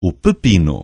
o pepino.